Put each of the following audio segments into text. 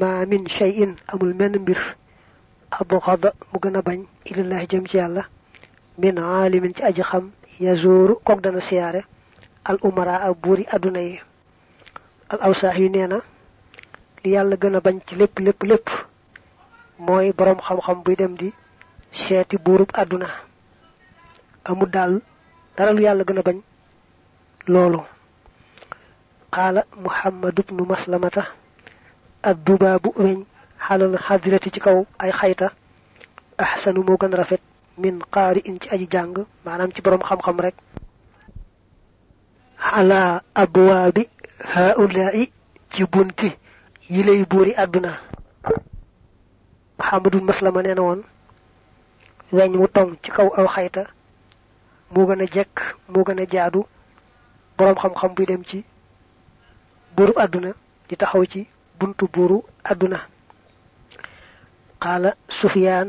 ma min shay'in amul men mbir abu xada mu gën a bañ ilallahi jëm ci yàlla min aalimin ci aji xam yazuru kook dana siyaare al umara ak buuri aduna yi al awsaax yu nee na li yàlla gën a bañ ci lépp lépp lépp mooy borom xam-xam buy dem di seeti buurub àdduna amul daal dara lu yàlla gën a bañ loolu qaala muhammad ibnu maslamata addubaabu weñ xalal xadirati ci kaw ay xayta. ahsanu moo gën rafet min qaari in ci aji jàng maanaam ci borom rek. Ala abwaabi haulaai ci bunti yi lay buuri àdduna. Muhammadul maslama nee na woon weñ mu tong ci kaw aw xayta moo gën a jekk moo gën a jaadu buntu buuru àdduna qaala sufyaan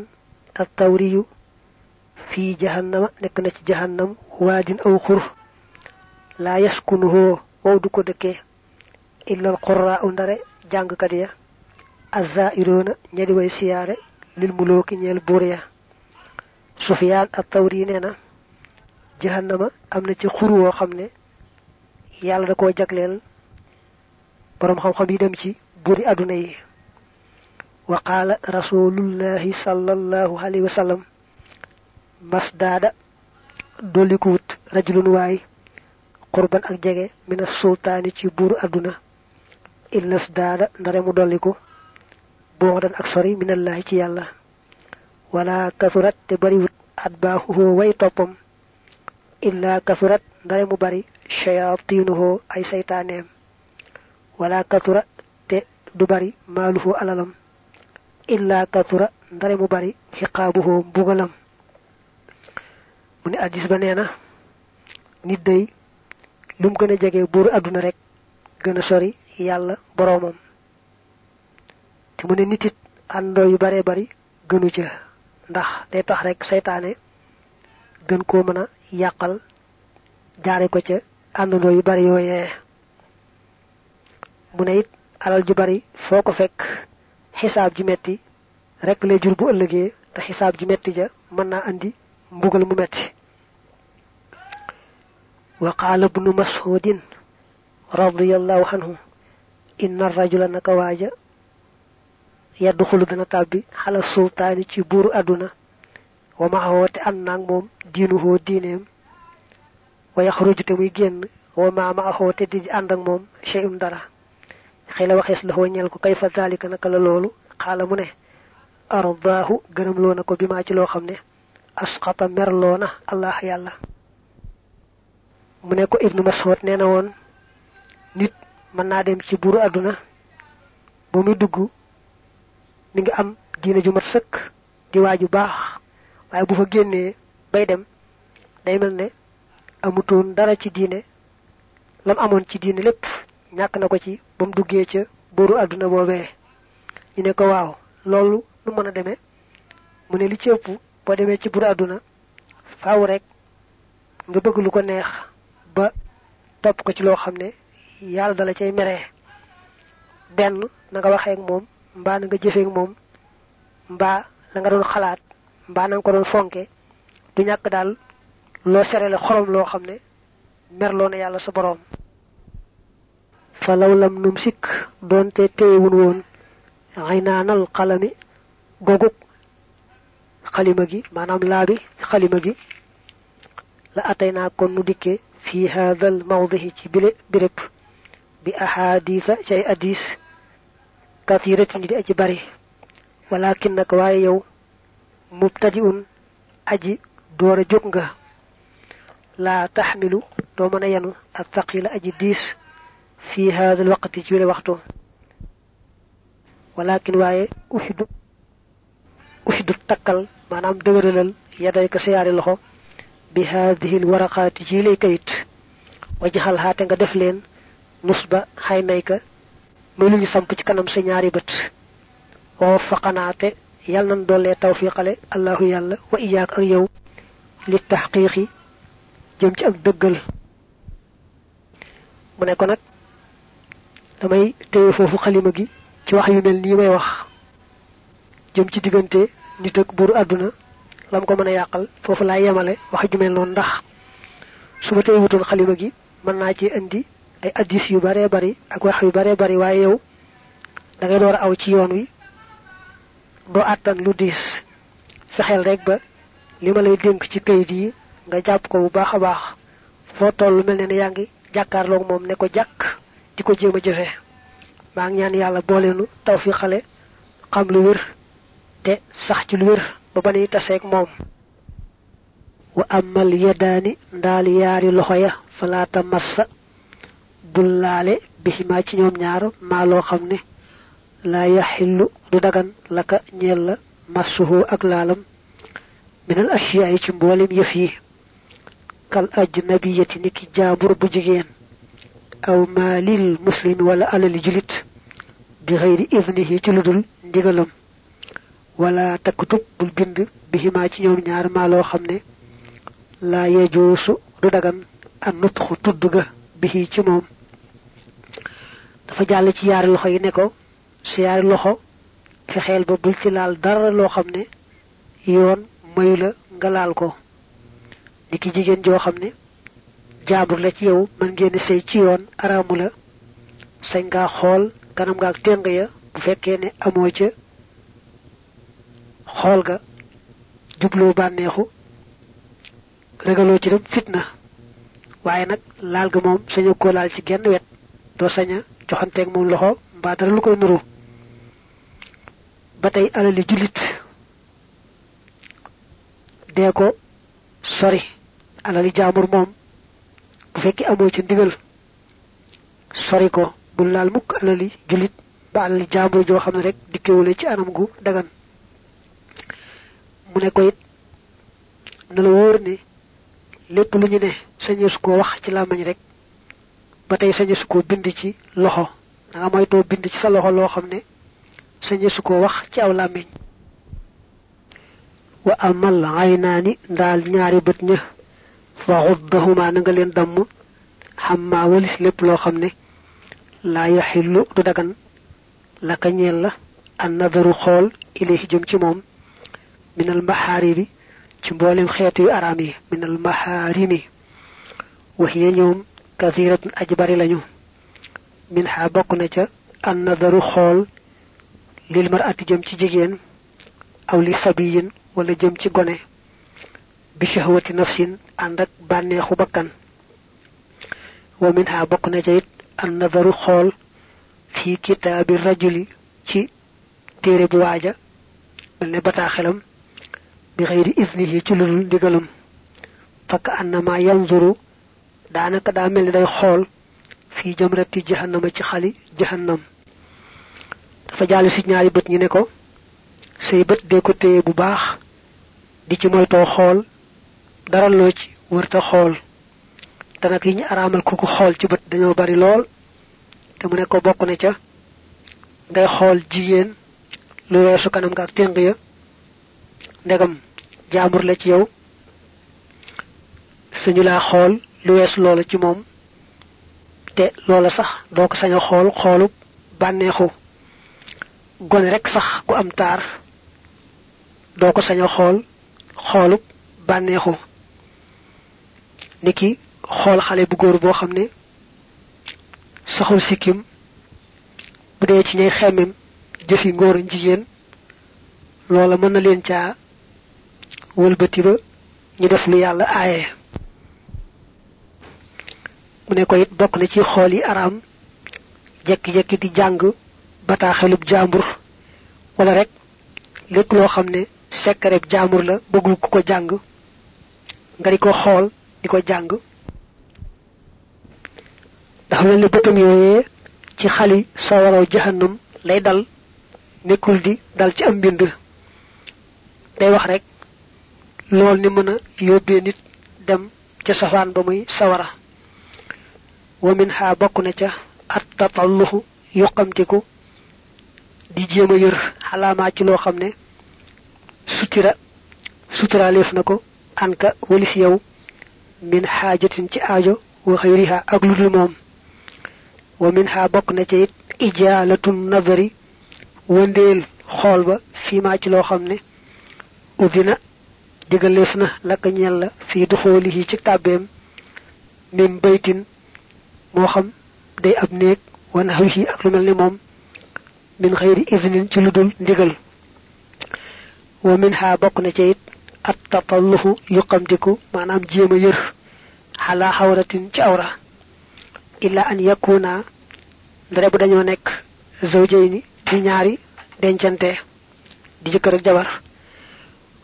at-tawriyu fii jahannama nekk na ci jahannam waadin aw xur laa yaskunuhoo wow du ko dëkkee illa al qurraa u ndare jàngkat ya azzairoona ñadi way siyaare lil mulooki ñeel buur ya. Sufyaan at-tawri nee na jahannama am na ci xur woo xam ne yàlla da koo jagleel boroom xam-xam yi dem ci buuri àdduna yi wa qaala rasulullahi sallallahu alayhi wa sallam mas daada dollikuwut rajulun waay qurban ak jege mina sultaani ci buuru àdduna illas daada ndare mu dolliku boo dan ak sori minallahi ci yàlla. Wala kasurat te bariwut at baaxuhoo way toppam. Illa kasurat ndare mu bari shayatinuhoo ay saytaaneem wala kasura te du bari maaluhoo alalam. Illa kasura ndare mu bari xiqaabuhoo mbugalam. Mu ne addis ba nee na nit day lum gën a jege buuru rek sori te mu ne nit it àndoo yu bare bari gënu ca. Ndax day tax rek seytaane gën koo mën a yàqal ko ca àndandoo yu bari it alal ju bari foo ko fekk ju metti rek lay jur bu ëllëgee te xisaab ju metti ja andi mbugal mu metti. Wa qaala ibnu mas'udin radiyallahu anhu inna rajula naka waaja yadxulu dana tàbbi xala sultaani ci buuru àdduna wa maxawoo te ànd naag moom diinuhoo diineem wa yaxruju te muy génn wa di ak cheyum dara xëy la waxees la xoo ñel ko kay fa daalika naka la loolu? Xaala mu ne ardaahu gërëm loo na ko bi maa ci loo xam ne asxata merloo na allah yàlla. Mu ne ko ibnu mas'ud nee na woon nit mën naa dem ci buuru àdduna ba muy dugg mi ngi am diine ju mat sëkk di waaju baax waaye bu fa bay dem day mel ne amutoon dara ci diine lam amoon ci diine lépp ñàkk na ko ci ba mu duggee ca buuru àdduna boobee. Ñu ne ko waaw loolu nu mën a demee? Mu ne li ci ëpp boo demee ci buuru àdduna faaw rek nga bëgg lu ko neex ba topp ko ci loo xam ne yàlla dala cay meree benn na nga waxee ak moom mbaa na nga jëfee ak moom mbaa la nga doon xalaat mbaa na nga ko doon fonke. Du ñàkk daal loo serele xorom loo xam ne merloo na yàlla sa boroom fa law lam num sikk doonte téyewun woon. Xay naanal xalami gogug xalima gi maanaam laabi xalima gi. La atay naa kon nu dikke fi haadal mawdihi ci bile béréb. Bi ahadisa ci ay hadis kathiratin di aji bari. Walakin nag waaye yow mubtadi un aji door a jóg nga. Laa taxmilu doo mën a yenu ak thaqila aji diis في هذا الوقت جيل وقته. ولكن واي أحد أحد التقل ما نام دغر لل يديك سيار الله بهذه الورقات جيلي كيت. وجهل هاتنغ دفلين نصب حينيك ملو يسمبج كنم سنياري بت. ووفقنات يلن دولي توفيق الله يلا وإياك أغيو للتحقيق جمج أغدقل منكونك damay téye foofu xalima gi ci wax yu mel nii may wax. jëm ci diggante nit ak buur àdduna lam ko mën a yàqal foofu yemale wax ju mel noonu ndax su ma tey wutoon gi mën naa ci indi ay addis yu bare bari ak wax yu bare bari. Waaye yow da ngay door aw ci yoon wi doo àttan lu diis. Fexeel rek ba li lay ci kayit yi nga ko bu baax ne ne ko di ko jéem a jëfe maa ngi ñaan yàlla booleenu taw fi xale xam lu wér te sax ci lu wér ba ba nuy taseeg moom. Wa amal yadaani ndaal yaari loxo ya massa bul laale biximaa ci ñoom ñaar maa loo xam ne laa du dagan laka ñeel la massuhu ak laalam minal ashiyaa yi ci mboolem yëf yi. Kal ajnabiyati niki jaambur bu jigéen أو مال المسلم ولا على الجلد بغير إذنه تلدل ديغلم ولا تكتب بالبند بهما تنيوم نار مالو خمني لا يجوس ردغن أن نطخ تدغ به تموم دفع جالة يار ينكو سيار لخو فخيل ببول تلال در لو خمني يون ميلة غلالكو نكي جيجن جو خمني jaabur la ci yow mën ngeen sëy ci yoon araamu la. Sañ ngaa xool kanam nga ak téng ya bu fekkee ne amoo ca xool ga jubloo bànneexu regaloo ci dem fitna. Waaye nag laal ga moom sañu ko laal ci genn wet doo saña joxanteeg moom loxo mbaa dara lu koy nuru. Ba tey alali jullit dee ko sori. Alali jaamur moom bu fekkee amoo ci ndigal sori ko bul laal mukk alali jullit ba alali jaamur joo xam ne rek dikkewule ci anam gu dagan. mu ne ko it na la wóor ne lépp lu ñu ne sañeesu koo wax ci làmmañ rek ba tey sañeesu koo bind ci loxo. da nga moytoo bind ci sa loxo loo xam ne sañeesu koo wax ci aw làmmiñ. wa amal aynaani ndaal ñaari bët ña fa xuddahuma na nga leen damm xamma walis lépp loo xam ne laa yaxillu du dagan la ka ñeel la an nadaru xool ilayhi jëm ci moom minal maxaarimi ci mboolem xeetu yu araam yi minal maxaarimi wax ya ñoom kathiratun aji bari lañu min xaa bokk na ca an nadaru xool lil mar'ati jëm ci jigéen aw li sabiyin wala jëm ci gone bi shahwati nafsin ànd ak bànneexu bakkan wa min xaa bokk na ca it an nadaru xool fii kitaabi rajuli ci téere bu waaja mel ne bataaxelam bi xëyri isnihi ci lu dul ndigalam fakk annama yanzuru daanaka daa mel ni day xool fii jamrati jahannama ci xali jahannam dafa jàll si ñaari bët ñi ne ko say bët dee ko téye bu baax di ci moytoo xool dara loo ci wërta xool. Te nag yi ñu araamal ku ko xool ci bët dañoo bari lool. Te mu ne ko bokk na ca ngay xool jigéen lu weesu kanam nga ak téng ya. Ndegam jaambur la ci yow. Sañu laa xool lu weesu loola ci moom. Te loola sax doo ko sañ a xool xoolu bànneexu. Gone rek sax ku am taar doo ko sañ a xool xoolu bànneexu niki xool xale bu góor boo xam ne saxul sikkim bu dee ci ñay xemmem jëfi ngóor jigéen loola mën leen caa wëlbati ba ñu def lu yàlla aaye. Mu ne ko it bokk na ci xool yi araam jekki-jekki di jàng bataaxelub jaambur wala rek lépp loo xam ne sekkareb jaambur la bëggul ku ko jàng nga ko xool di ko jàng. Dafa mel ni bëtam yooyee ci xali sawaraw jahannam lay dal nekkul di dal ci am mbind. Day wax rek lool ni nit dem ca safaan ba muy sawara. Wa min xaa bokk na ca at tatalluxu yuqamtiku di jéem a yër xalaamaa ci loo xam ne sutira suturaaleef na ko anka walis yow min xaajatin ci aajo wa xëyriha ak lu dul moom wa min xaa bokk na ca it ijaalatu nadari wëndeel xool ba fii maa ci loo xam ne udina digaleef na laka ñel la fii duxoolihi ci tàbbeem min baytin moo xam day ab néeg wan xawhi ak lu mel ni moom min xëyri idnin ci lu dul ndigal wa min ha bokk na ca it at tatalluhu yuqamtiku maanaam jéem a yër xalaa xawratin ci awra illa an yakuna ndare bu dañoo nekk zawjayni di ñaari dencante di jëkkër ak jabar.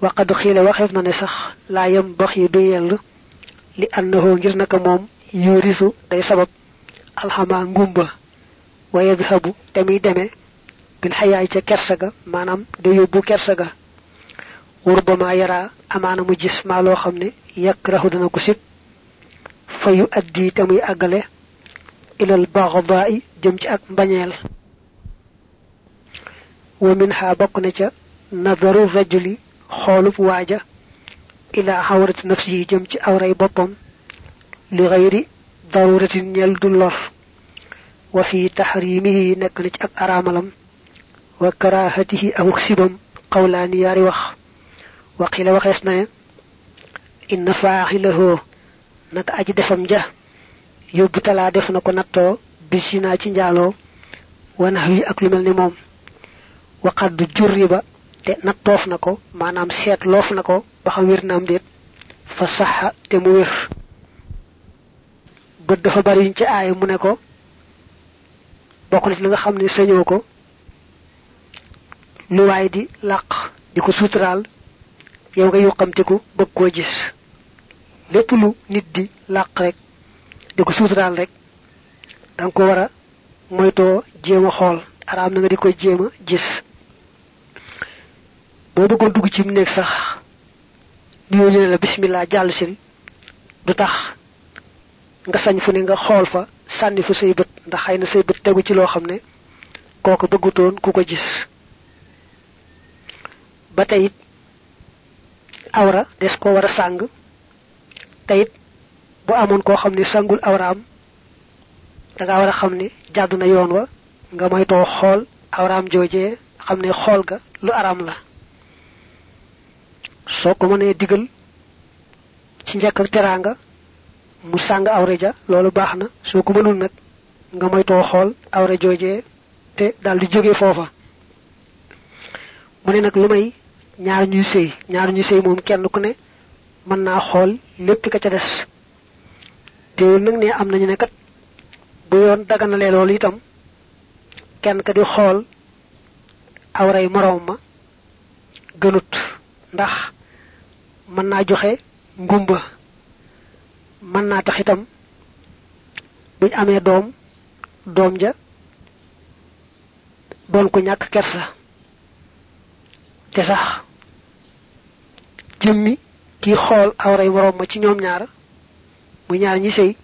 Waqad xiila waxeef na ne sax laa yam du li annahu ngir naka moom yurisu day sabab alxama ngumba wa yadhabu te muy deme bil xayaay ca kersa ga maanaam day yóbbu kersa ga wurbama yara amaana mu gis maa loo xam ne yakrahu dana ko sib fa yu addi te muy àggale ilal baxdaa'i jëm ci ak mbañeel. wa min ha bokk na ca nadaru rajuli xoolub waaja ila xawrati nafsihi jëm ci awray boppam li waqila waxees na ne inna faaxilahoo naka aji defam ja yóbbu talaa def na ko nattoo bisina ci njaaloo wanax wi ak lu mel ni moom. Waqaddu jurri ba te nattoof na ko maanaam seet loof na ko ba xam wér naam déet. Fa saxa te mu wér. Bët dafa bari yow nga yuqamtiku bëgg koo gis. Lépp lu nit di làq rek di ko suuturaal rek da nga ko war a moytoo jéem a xool. Araam na nga di ko jéem a gis. Boo bëggoon dugg ci néeg sax nuyoo ñu la bismillah jàll sil du tax nga sañ fu ne nga xool fa sànni fu say bët ndax xëy na say bët tegu ci loo xam ne kooku bëggutoon ku ko gis. Ba tey it awra des ko war a sàng te it bu amoon koo xam ne sangul awraam da nga war a xam ne na yoon wa nga moytoo xool awraam joojee xam ne xool ga lu araam la. Soo ko mënee digal ci njëkk ak teraanga mu sàng awra ja loolu baax na. Soo ko mënul nag nga moytoo xool awra joojee te daal di jóge foofa. Mu ne lu may ñaar ñuy sëy ñaar ñuy sëy moom kenn ku ne mën naa xool lépp ka ca des. Teewul nag ne am nañu ne kat bu yoon daganalee loolu itam kenn ka di xool awray moroom ma gënut. Ndax mën naa joxe ngumba mën naa tax itam buñ amee doom doom ja doon ko ñàkk kersa te sax jëmmi kii xool awray moroom ma ci ñoom ñaar muy ñaar ñi sëy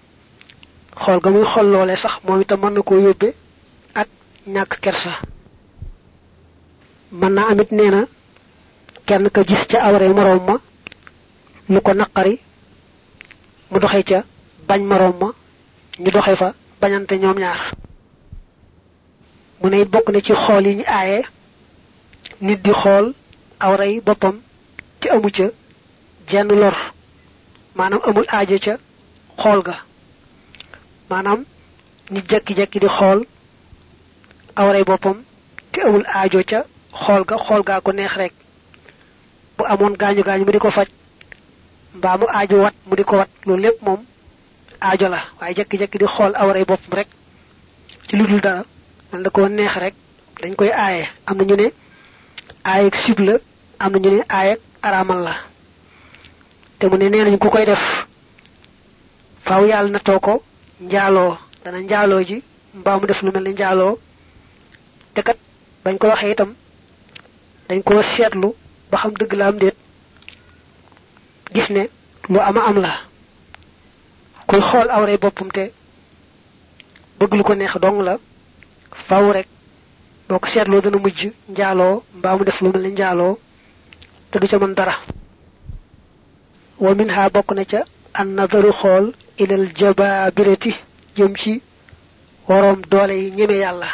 xool ga muy xool loole sax moom itam mën na koo yóbbe ak ñàkk kersa. Mën naa amit nee na kenn ka gis ca awray moroom ma lu ko naqari mu doxe ca bañ moroom ma ñu doxe fa bañante ñoom ñaar. Mu ne it bokk na ci xool yi ñu aaye nit di xool awray boppam ci amu ca jenn lor maanaam amul aajo ca xool ga. Maanaam nit jekki-jekki di xool awray boppam te amul aajo ca xool ga xool gaa ko neex rek. Bu amoon gaañu gaañu mu di ko faj mbaa mu aajo wat mu di ko wat loolu lépp moom aajo la. Waaye jekki-jekki di xool awray boppam rek ci lu dara man ko neex rek dañ koy aaye. Am ñu ne aayeg sib la am ñu ne aayeg araamal la. Te mu ne nee ku koy def faaw yàlla na too ko njaaloo dana njaaloo ji mbaa mu def lu mel ni njaaloo. Te kat bañ ko itam dañ koo seetlu ba xam dëgg la am gis ne lu ama am la. Kuy xool awray boppam te bëgg lu ko neex dong la faaw rek boo ko seetloo dana mujj njaaloo mbaa mu def lu mel ni njaaloo te du ca mën dara. Wa min ha bokk na ca an nadaru xool ilal jabaabirati jëm ci woroom doole yi ñeme yàlla.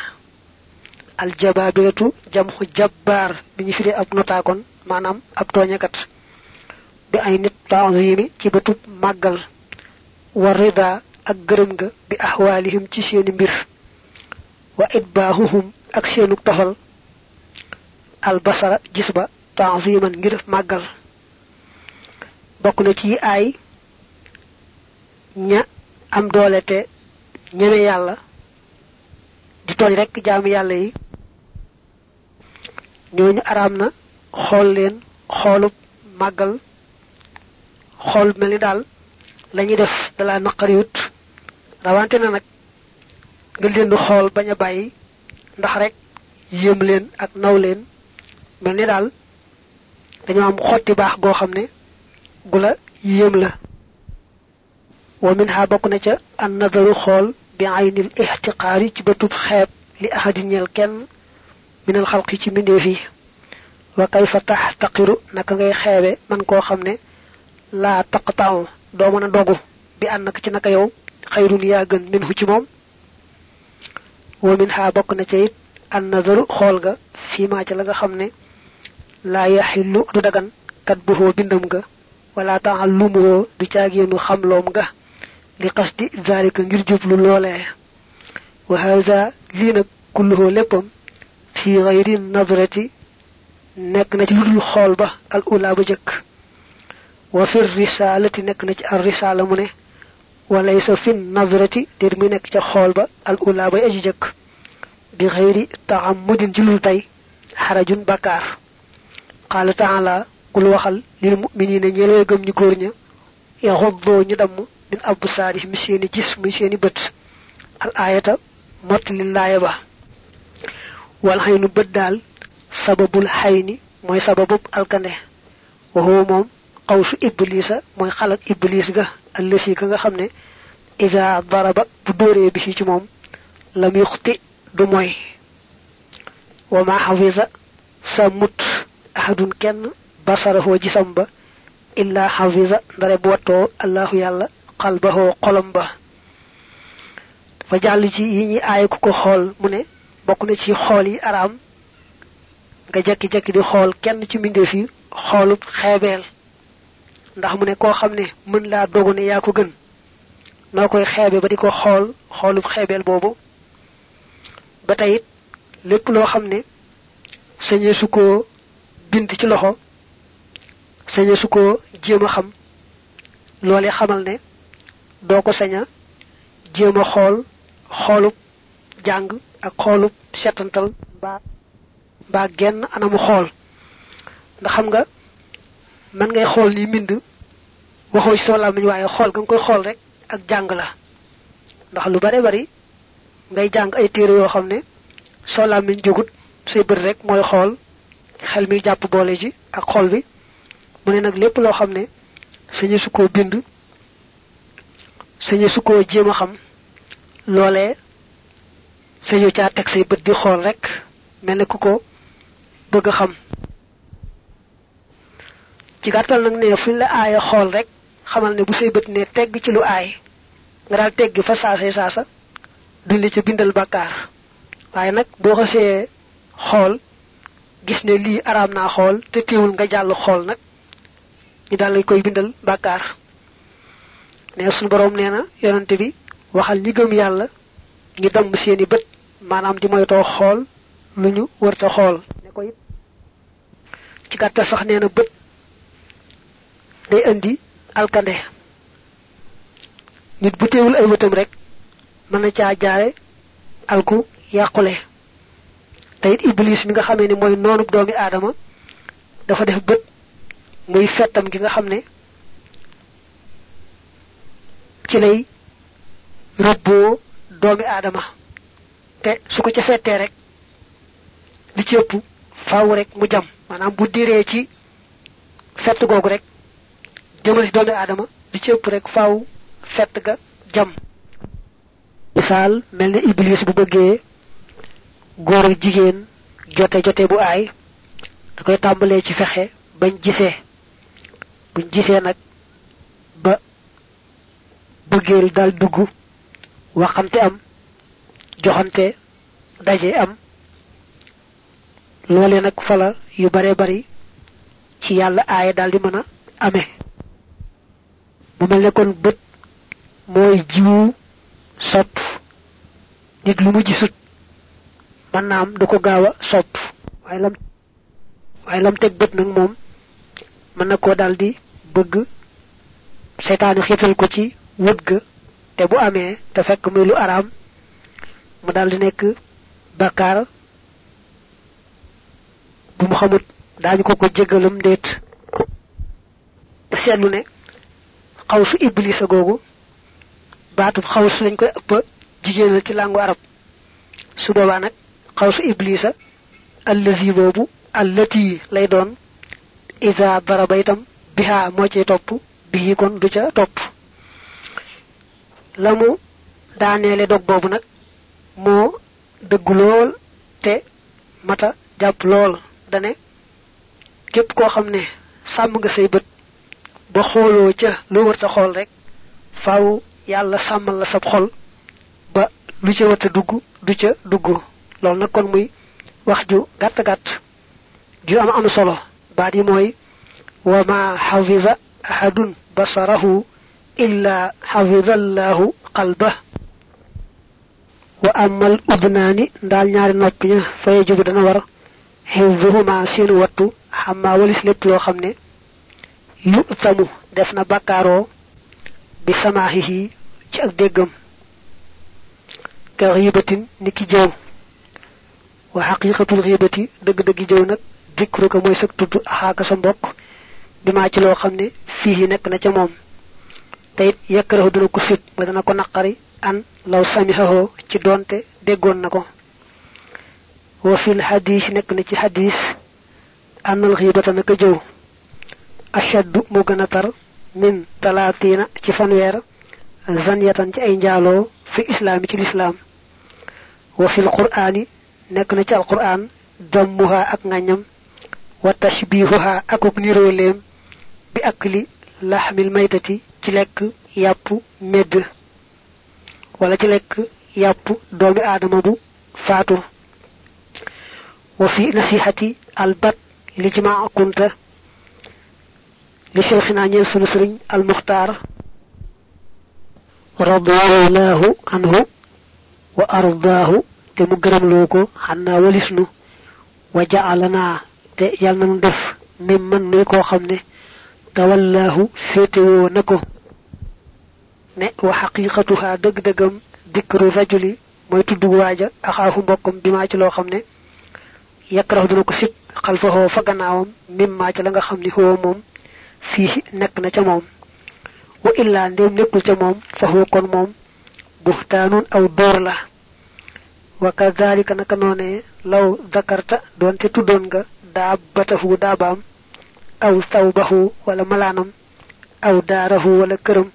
Al jababiratu jamhu jabbar bi ñu firé ab kon manam ab toñakat bi ay nit ta'zimi ci bëtub magal wa rida ak gërëm nga bi ahwalihim ci seeni mbir. Wa idbahuhum ak seenu tofal al basara gis ba ta'ziman ngir magal bokku na ci ay ña am doole te ñeme yàlla. Di tooñ rek jaamu yàlla yi. Ñooñu araam na xool leen xoolub màggal. Xool mel ni daal def dala naqariwut. Rawante na nag nga leen di xool bañ a bàyyi ndax rek yéem leen ak naw leen. mel ni daal dañoo am xotti baax goo xam ne gu la yéem la. wa minha bokk na ca an nadaru xool bi aynil ihtiqaari ci bëtub xeeb li ahadin ñel kenn minal xalqi ci mbindeef yi. wa tax taqiru naka ngay xeebe man koo xam ne laa taqtaaw doo mën a dogu bi ànd naka ci naka yow xayrun yaa gën min hu ci moom. ومنها بق نتيت النظر خولغا فيما جلغا خمني لا يحل ددغن كتبه بندمغا ولا تعلمه دتاغي نو خملومغا لقصد ذلك غير جبل وهذا لين كله لبم في غير النظرة نك نتي الخولبة الأولى بجك. وفي الرسالة نك الرسالة منه walaysa fi nadrati dir mi nekk ca xool ba al ula bay aji jëkk. Bi ci tey xarajun bakkaar. Qala ta'ala kul waxal lil mu'minina way gëm ñu góor ña yaxuddoo ñu damm min absaarihim seeni gis al ayata mottali laaya ba. Wal xaynu bët daal sababul xayni mooy sababub alkande. Waxoo moom xawsu iblisa mooy xalak iblis ga الذي كان إذا ضرب بدور به جموم لم يخطئ دموي وما حفظ سموت أحد كان بصره جسمبا إلا حفظ ضرب وطو الله يالا قلبه قلمبا فجعل جي يني آيكو خول مني بكنا جي خولي أرام. nga jakki jakki di xool kenn ci mbinde fi xoolub ndax mu ne koo xam ne mën laa dogu ne yaa ko gën. noo koy xeebe ba di ko xool xoolub xeebeel boobu. ba tey it lépp loo xam ne sañee su ko bind ci loxo saña su ko jéem a xam loolee xamal ne doo ko saña jéem a xool xoolub jàng ak xoolub mbaa mbaa genn anamu xool. ndax xam nga mën ngay xool ni mbind. Waxoo ci soo làmmiñ waaye xool nga koy xool rek ak jàng la. Ndax lu bare bari ngay jàng ay téere yoo xam ne soo làmmiñ jógut say bët rek mooy xool xel mi jàpp boole ji ak xool bi. Mu ne nag lépp loo xam ne sañu su koo bind sañu su koo jéem a xam loolee sañu caa teg say bët di xool rek mel ne ku ko bëgg xam ci gàttal nag ne fuñ la aaya xool rek xamal ne bu say bët ne tegg ci lu aay nga daal tegg fa saasee saasa duñ la ca bindal bàkkaar. Waaye nag boo xasee xool gis ne lii araam naa xool te teewul nga jàll xool nag ñu dal lay koy bindal bàkkaar. Ne suñu borom nee na yonante bi waxal ñi gëm yàlla ñu damm seeni bët maanaam di moytoo xool lu ñu wërta xool. Ne ko it ci gàttal sax nee na day indi alkande. Nit bu teewul ay wëtam rek mën na caa jaare alku yàqule. Te it iblis mi nga xamee ni mooy noonu doomi aadama dafa def bët muy fettam gi nga xam ne ci lay rëbboo doomi aadama. Te su ko ca rek li ci ëpp faaw rek mu jam. Maanaam bu diree ci fett googu rek jëmal ci doomi aadama li ci ëpp rek faaw fett ga jam. Misaal mel ne iblis bu bëggee góor jigéen jote jote bu aay da koy tàmbalee ci fexe bañ gisee. Buñ gisee nag ba bëggeel dal dugg waxante am joxante daje am. Loole nag fala yu bare bari ci yàlla aaye daal di mën a amee mu mel ne kon bët mooy jiwu sopp. Nit lu mu gisut man naam du ko gaaw sopp. Waaye lam waaye lam teg bët nag moom mën na koo daal di bëgg seytaane xiital ko ci wut ga. Te bu amee te fekk muy lu araam mu daal di nekk bu mu xamut daañu ko ko jégalam seetlu xawsu iblisa googu baatub xaws lañ koy ëpp jigéenal ci làngu arab. Su boobaa nag xawsu iblisa allazi boobu allati lay doon isa daraba biha moo ciy topp bii kon du ca topp. Lamu daaneele dog boobu moo dëgg te mata jàpp lool. Dane képp koo xam ne nga ba xooloo ca loo wërta xool rek faaw yàlla sàmmal la sab xol ba lu ca wërta dugg du ca dugg loolu nag kon muy wax ju gàtt gàtt ju am am solo baat yi mooy wa ma xafisa ahadun basarahu illa xafida allahu qalbah wa amal udnaani ndaal ñaari nopp ña faye jubu dana war xifduhuma seenu wattu xamma walis lépp loo xam ne yu tamu def na bàkkaaroo bi samaahihi ci ak déggam. Ka xiibatin niki jëw. Wa xaqiqatul xiibati dëgg-dëggi jëw nag dikru ko mooy sag tudd axaaka sa mbokk bi maa ci loo xam ne fii nekk na ca moom. Te it yakkarahu dana ko fit mooy dana ko naqari an law samihaho ci doonte déggoon na ko. Wa fil hadis nekk na ci hadis annal xiibata naka jëw ashaddu mu gën tar min talaatiina ci fanweer zaniyatan ci ay njaaloo fi islaami ci lislaam wa fil qur'aani nekk na ci alqur'aan dammuha ak ngañam wa tashbihuha akuk niróoleem bi akli laxmil maytati ci lekk yàpp medd wala ci lekk yàpp doomi aadama bu faatu wa fi nasihati albat li jimaa kunta لشيخنا نيل سنسرين المختار رضي الله عنه وأرضاه تمقرم لوكو حنا ولسنو وجعلنا تأيالنا ندف ممن نيكو خمني تولاه فيتو نكو نأو حقيقتها دق دقم ذكر رجلي ميت دواجة أخاه بكم بما يتلو خمني يكره دنوك خلفه فقناهم مما يتلنغ خمني هو مم fii nekk na ca moom. Wa illaa ndéem nekkul ca moom fa huwa kon moom buxtaanun aw dóor la. Wa kadalika naka noonee law dakarta doonte tuddoon nga daabaam aw sawbahu wala malaanam aw daarahu wala këram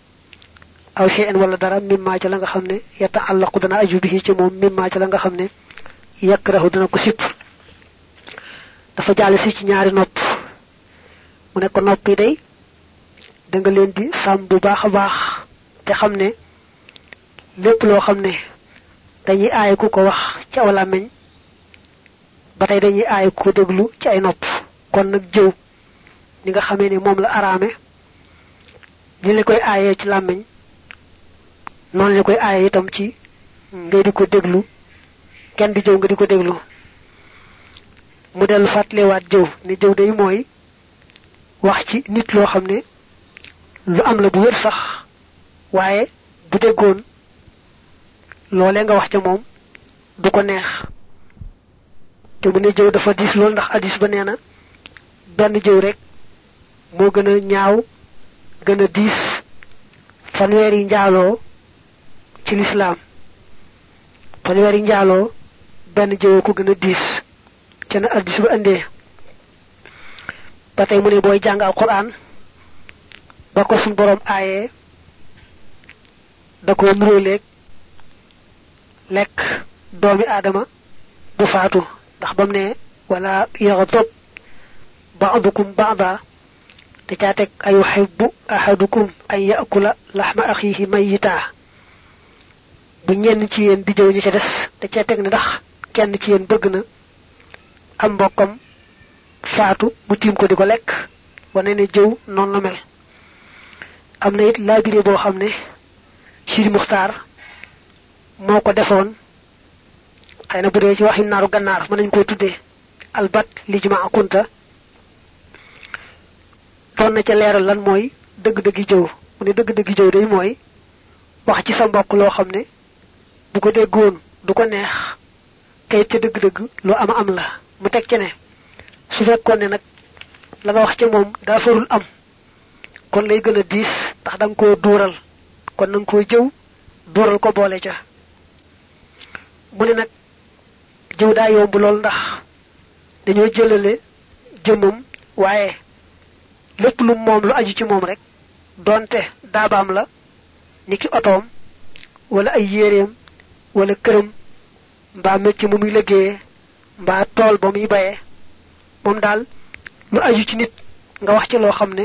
aw shay'an wala dara mimmaa ca la nga xam ne yataallaqu dana aju bihi ci moom mimmaa ca la nga xam ne yakrahu dana ko sipp. Dafa jàll si ci ñaari nopp mu ne ko nopp yi day da nga leen di sàmm bu baax a baax te xam ne lépp loo xam ne dañuy aay ku ko wax ci aw làmmiñ ba tey dañuy aay ku ko déglu ci ay nopp. Kon nag jëw ni nga xamee ne moom la araame li la koy aayee ci làmmiñ noonu la koy aayee itam ci ngay di ko déglu kenn di jëw nga di ko déglu. Mu dellu fàttalewaat jëw ne jëw day mooy wax ci nit loo xam ne lu am la bu wér sax. waaye bu déggoon loolee nga wax ca moom du ko neex. te mu ne jëw dafa diis lool ndax addis ba nee na benn jëw rek moo gën a ñaaw gën a diis fanweer yi njaaloo ci lislaam. fanweer yi njaaloo benn jëwoo ko gën a diis. ca na ba indee ba tey mu ne booy jàng alquran ba ko suñ boroom aayee da ko nuróoleeg lekk doomi aadama bu faatu. Ndax bam ne wala yaxdab ba'dukum ba'da te caa teg ay yuhibbu ahadukum an ya'kula laxma axiihi mayyitaa bu ñenn ci yéen di jëw ñi ca des te caa teg ndax kenn ci bëgg na am mbokkam faatu mu tiim ko di ko lekk wane ne jëw noonu la mel. Am na it laabire boo xam ne Sidi Muxtaar moo ko defoon. Xëy na bu dee ci waxi naaru gannaar mën nañu koy tuddee albat li juma kunta. Doon na ca leeral lan mooy dëgg-dëggi jëw. Mu ne dëgg-dëggi jëw day mooy wax ci sa mbokk loo xam ne bu ko déggoon du ko neex tey ca dëgg-dëgg lu am am la. Mu teg ci ne su fekkoon ne nag la nga wax ca moom daa farul am. kon lay gën a diis ndax da nga koo duural. kon na nga jëw duural ko boole ca. mu ne nag jëw daa yomb lool ndax dañoo jëlale jëmmam waaye lépp lu moom lu aju ci moom rek donte daabaam la niki otoom wala ay yéreem wala këram mbaa mecc mu muy liggéeyee mbaa tool ba muy bayee. Moom daal lu aju ci nit nga wax ci loo xam ne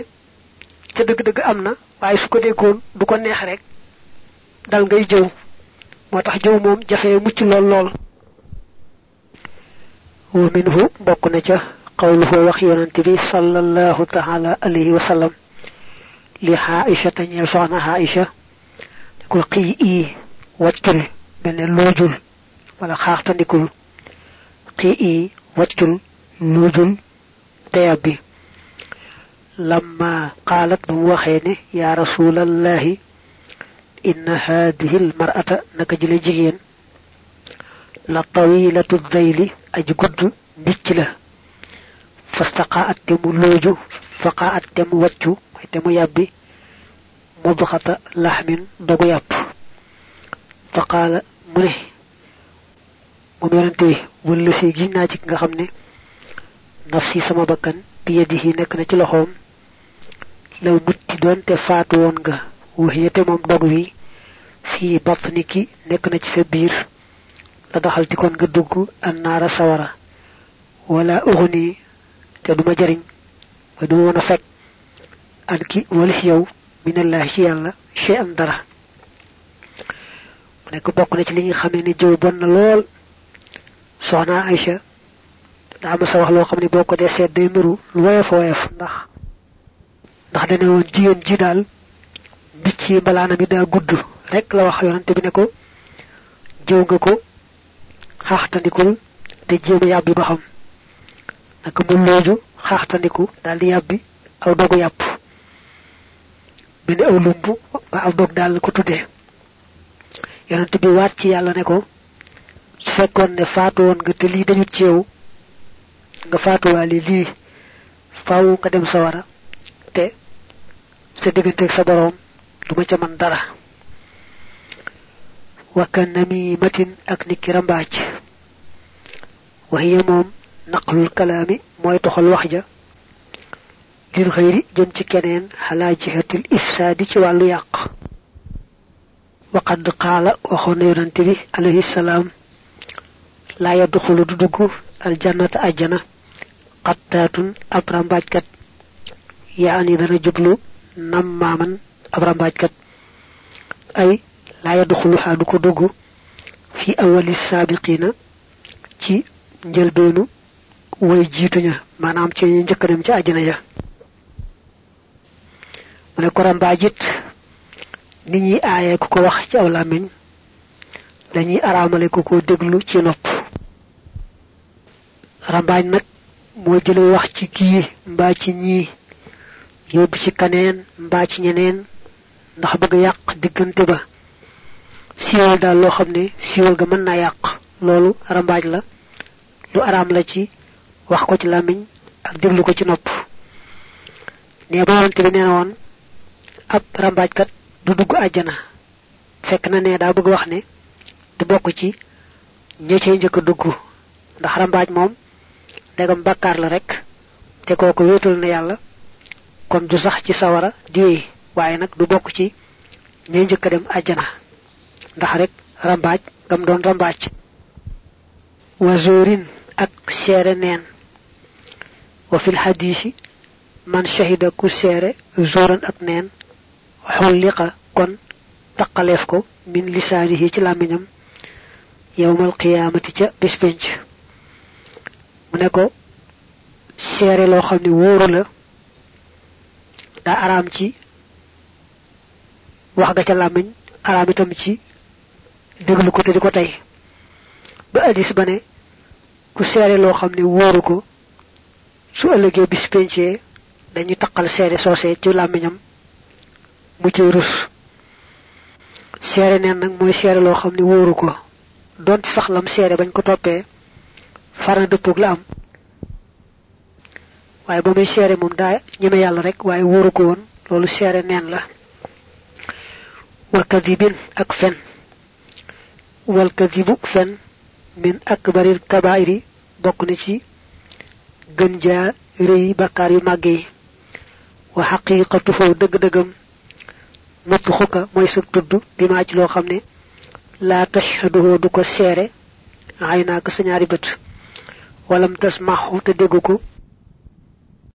ca dëgg-dëgg am na waaye su ko déggoon du ko neex rek dal ngay jëw. Moo tax jëw moom jafee mucc lool lool. Wa minhu bokk na ca qawluhu wax bi sallallahu taala alayhi wa sallam li xaaisha ta ñeel soxna xaaisha ko xii ii waccul mel ne loojul wala xaaxtandikul. Xii ii waccul teyab bi لما قالت بموخيني يا رسول الله إن هذه المرأة نكجل جيين لطويلة الذيل أجقد نجلة فاستقاءت تم لوجو فقاءت تم وجو تم يبي مضغة لحم دغو يب فقال منه. si giñ naa ci nga nafsi sama bakkan bi yadihi nekk na ci loxoom law mutti doonte faatu woon nga waxiyate moom dog wi fii batniki nekk na ci sa biir. La ci kon nga dugg annaara sawara. Wala uxuni te duma jariñ ba duma mën a fekk an ki walis yow minallahi ci yàlla chey an dara. Mu nekk bokk na ci li nga ne jëw bon na lool. Soxna Aïcha daa ma sa wax loo xam ne boo ko dee seet day nuru lu woyof woyof ndax ndax dane woon jigéen ji yi mbalaana mi daa gudd rek la wax yonante bi ne ko jëw nga ko xaaxtandikul te jéem a yàbbi ba xam naka mu looju xaaxtandiku daal di yàbbi aw dogu mel ni aw lumb ba aw dog daal ko tuddee yonante bi waat ci yàlla ne ko su fekkoon ne faatu woon nga te lii dañu nga faatuwaale lii faaw nga dem sawara te sa digganteeg sa boroom duma ca man dara wakka namimatin ak niki rambaaj waxiya moom naqlul kalaami mooy toxal wax ja lil xëyri jëm ci keneen xalaa jihatil ifsaadi ci wàllu yàq waqad qaala waxoon na yonante bi alayhi salaam laa yadduxulu du dugg aljannata ajjana qattaatun ab rambaajkat yaani dana jublu nam maaman ab rambaajkat ay laa yadduxuluhaa du ko fi awali saabiqiina ci njëlbeenu way jiituña maanaam ci ñu njëkk dem ci àjjana ja mu ne ko rambaajit nit ñi aaye ku ko wax ci aw làmmiñ dañuy araamale ku ko ci nopp. Rambaaj nag moo jële wax ci kii mbaa ci ñii yóbbu ci kaneen mbaa ci ñeneen ndax bëgg yàq diggante ba. Siiwal daal loo xam ne siiwal ga mën naa yàq. Loolu rambaaj la lu araam la ci wax ko ci làmmiñ ak déglu ko ci nopp. Nee ba wante bi nee na woon ab rambaajkat du dugg àjjana. Fekk na ne daa bëgg wax ne du bokk ci cay njëkk dugg. Ndax rambaaj moom dagam bàkkaar la rek te kooku wéetal na yàlla kon du sax ci sawara di wéy waaye nag du bokk ci njëkk a dem àjjana. Ndax rek rambaaj gam doon rambaaj. Wazorin ak seere neen. Wa fil xadiisi man shahida ku seere zoran ak neen xulliqa kon taqaleef ko min lisaanihi ci làmmiñam yowmal qiyaamati ca bis mu ne ko seere loo xam ne wóoru la daa araam ci wax ga ca làmmiñ araam itam ci déglu ko te di ko ba hadis ba ne ku seere loo xam ko su ëllëgee bis pencee dañuy taqal seere soosee ci làmmiñam mu ci rus. Seere neen nag mooy seere loo xam ko doon ci sax lam bañ ko toppee fara dëppoog la am waaye ba muy seere moom daa ñeme yàlla rek waaye wóoru ko woon loolu seere neen la. Wal kadibin ak fen. Wal kadibu fen min akbaril kabairi bokk na ci gën jaa rëy bakkaar yu màgg yi. Wa xaqiqatuhu dëgg-dëggam natt xuka mooy sa tudd bi maa ci loo xam ne laa du ko seere ko sa ñaari walam tasmaxu te déggu ko